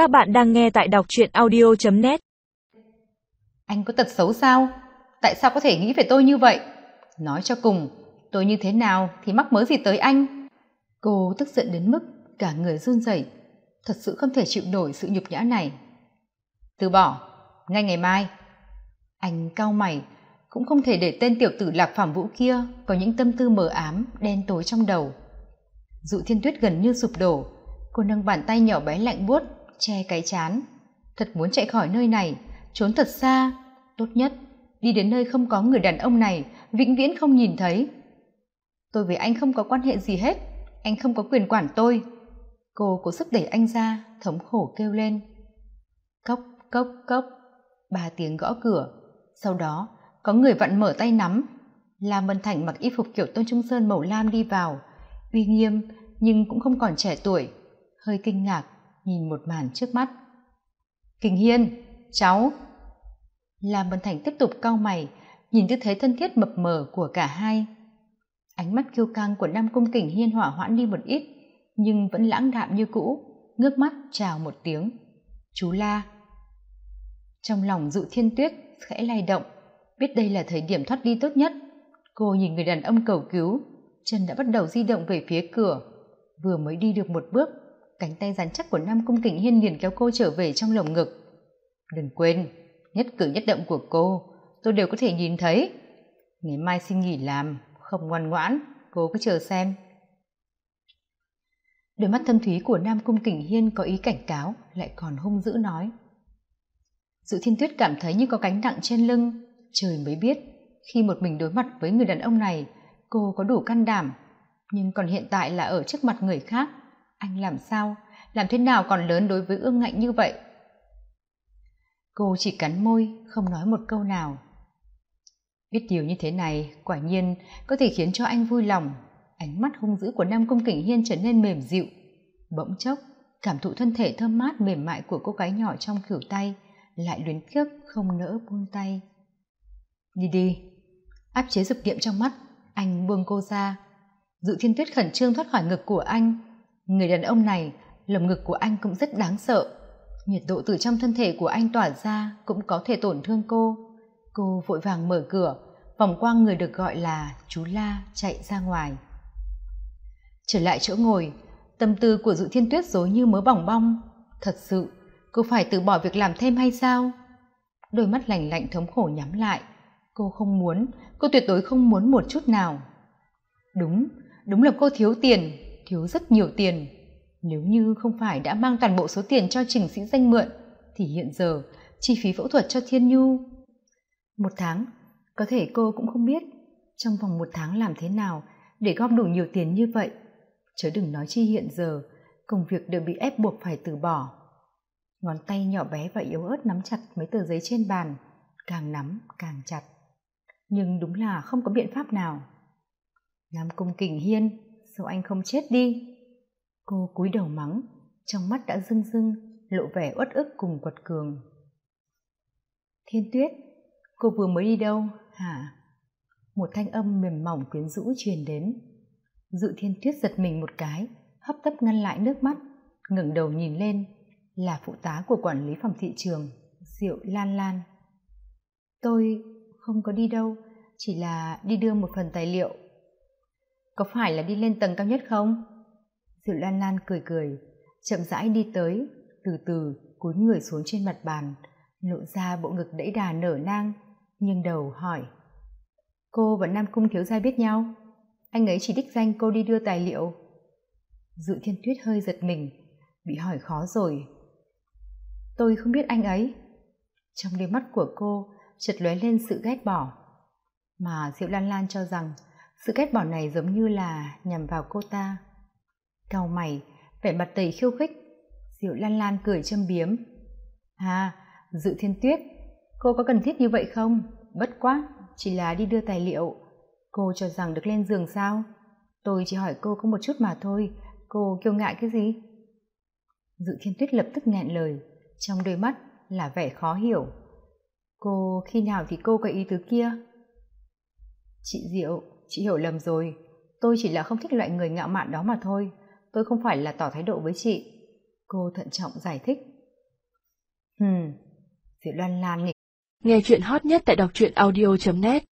Các bạn đang nghe tại đọc truyện audio.net Anh có tật xấu sao? Tại sao có thể nghĩ về tôi như vậy? Nói cho cùng, tôi như thế nào thì mắc mớ gì tới anh? Cô tức giận đến mức cả người run rẩy, thật sự không thể chịu nổi sự nhục nhã này. Từ bỏ, ngay ngày mai. Anh cau mày, cũng không thể để tên tiểu tử lạc phạm vũ kia có những tâm tư mờ ám, đen tối trong đầu. Dụ thiên tuyết gần như sụp đổ, cô nâng bàn tay nhỏ bé lạnh buốt che cái chán. Thật muốn chạy khỏi nơi này, trốn thật xa. Tốt nhất, đi đến nơi không có người đàn ông này, vĩnh viễn không nhìn thấy. Tôi với anh không có quan hệ gì hết, anh không có quyền quản tôi. Cô cố sức đẩy anh ra, thống khổ kêu lên. Cốc cốc cốc, ba tiếng gõ cửa. Sau đó, có người vặn mở tay nắm. Lam vân thành mặc y phục kiểu tôn trung sơn màu lam đi vào. Uy nghiêm, nhưng cũng không còn trẻ tuổi. Hơi kinh ngạc nhìn một màn trước mắt. Kình hiên, cháu. Lam vân thành tiếp tục cau mày, nhìn tư thế thân thiết mập mờ của cả hai. Ánh mắt kiêu căng của nam cung kình hiên hỏa hoãn đi một ít, nhưng vẫn lãng đạm như cũ, ngước mắt chào một tiếng. Chú la. Trong lòng dụ thiên tuyết khẽ lay động, biết đây là thời điểm thoát đi tốt nhất. Cô nhìn người đàn ông cầu cứu, chân đã bắt đầu di động về phía cửa, vừa mới đi được một bước cánh tay rắn chắc của nam cung kình hiên liền kéo cô trở về trong lồng ngực. Đừng quên, nhất cử nhất động của cô, tôi đều có thể nhìn thấy. Ngày mai xin nghỉ làm, không ngoan ngoãn, cô cứ chờ xem. Đôi mắt thâm thúy của nam cung kình hiên có ý cảnh cáo, lại còn hung dữ nói. Dự thiên tuyết cảm thấy như có cánh nặng trên lưng, trời mới biết, khi một mình đối mặt với người đàn ông này, cô có đủ can đảm, nhưng còn hiện tại là ở trước mặt người khác anh làm sao? Làm thế nào còn lớn đối với ương ngạnh như vậy? Cô chỉ cắn môi, không nói một câu nào. Biết điều như thế này, quả nhiên có thể khiến cho anh vui lòng. Ánh mắt hung dữ của nam cung kỉnh hiên trở nên mềm dịu. Bỗng chốc, cảm thụ thân thể thơm mát mềm mại của cô gái nhỏ trong khửu tay, lại luyến tiếc không nỡ buông tay. Đi đi, áp chế dục niệm trong mắt, anh buông cô ra. Dự thiên tuyết khẩn trương thoát khỏi ngực của anh người đàn ông này, lồng ngực của anh cũng rất đáng sợ. Nhiệt độ từ trong thân thể của anh tỏa ra cũng có thể tổn thương cô. Cô vội vàng mở cửa, vòng qua người được gọi là chú la chạy ra ngoài. Trở lại chỗ ngồi, tâm tư của dự thiên tuyết dối như mớ bỏng bong. Thật sự, cô phải từ bỏ việc làm thêm hay sao? Đôi mắt lành lạnh thống khổ nhắm lại. Cô không muốn, cô tuyệt đối không muốn một chút nào. Đúng đúng là cô thiếu tiền thiếu rất nhiều tiền. Nếu như không phải đã mang toàn bộ số tiền cho trình sĩ danh mượn, thì hiện giờ chi phí phẫu thuật cho thiên nhu? Một tháng? Có thể cô cũng không biết. Trong vòng một tháng làm thế nào để góp đủ nhiều tiền như vậy? Chớ đừng nói chi hiện giờ, công việc đều bị ép buộc phải từ bỏ. Ngón tay nhỏ bé và yếu ớt nắm chặt mấy tờ giấy trên bàn, càng nắm càng chặt. Nhưng đúng là không có biện pháp nào. Nam cung kình hiên sao anh không chết đi? Cô cúi đầu mắng, trong mắt đã rưng rưng, lộ vẻ uất ức cùng quật cường. Thiên tuyết, cô vừa mới đi đâu? Hả? Một thanh âm mềm mỏng quyến rũ truyền đến. Dự thiên tuyết giật mình một cái, hấp tấp ngăn lại nước mắt, ngẩng đầu nhìn lên, là phụ tá của quản lý phòng thị trường, diệu lan lan. Tôi không có đi đâu, chỉ là đi đưa một phần tài liệu có phải là đi lên tầng cao nhất không? Diệu lan lan cười cười, chậm rãi đi tới, từ từ cúi người xuống trên mặt bàn, lộ ra bộ ngực đẫy đà nở nang nhưng đầu hỏi. Cô và nam cung thiếu gia biết nhau? Anh ấy chỉ đích danh cô đi đưa tài liệu. Dự thiên tuyết hơi giật mình, bị hỏi khó rồi. Tôi không biết anh ấy. Trong đôi mắt của cô, chợt lóe lên sự ghét bỏ. Mà diệu lan lan cho rằng sự ghét bỏ này giống như là nhằm vào cô ta. Cau mày, vẻ mặt đầy khiêu khích. Diệu lan lan cười châm biếm. À dự thiên tuyết, cô có cần thiết như vậy không? Bất quá, chỉ là đi đưa tài liệu. Cô cho rằng được lên giường sao? Tôi chỉ hỏi cô có một chút mà thôi. Cô kiêu ngại cái gì? Dự thiên tuyết lập tức nghẹn lời. Trong đôi mắt là vẻ khó hiểu. Cô khi nào thì cô có ý tứ kia? Chị diệu chị hiểu lầm rồi. Tôi chỉ là không thích loại người ngạo mạn đó mà thôi. Tôi không phải là tỏ thái độ với chị. Cô thận trọng giải thích. Hừm, diệu loan lan nghịch nghe chuyện hot nhất tại đọc truyện audio net.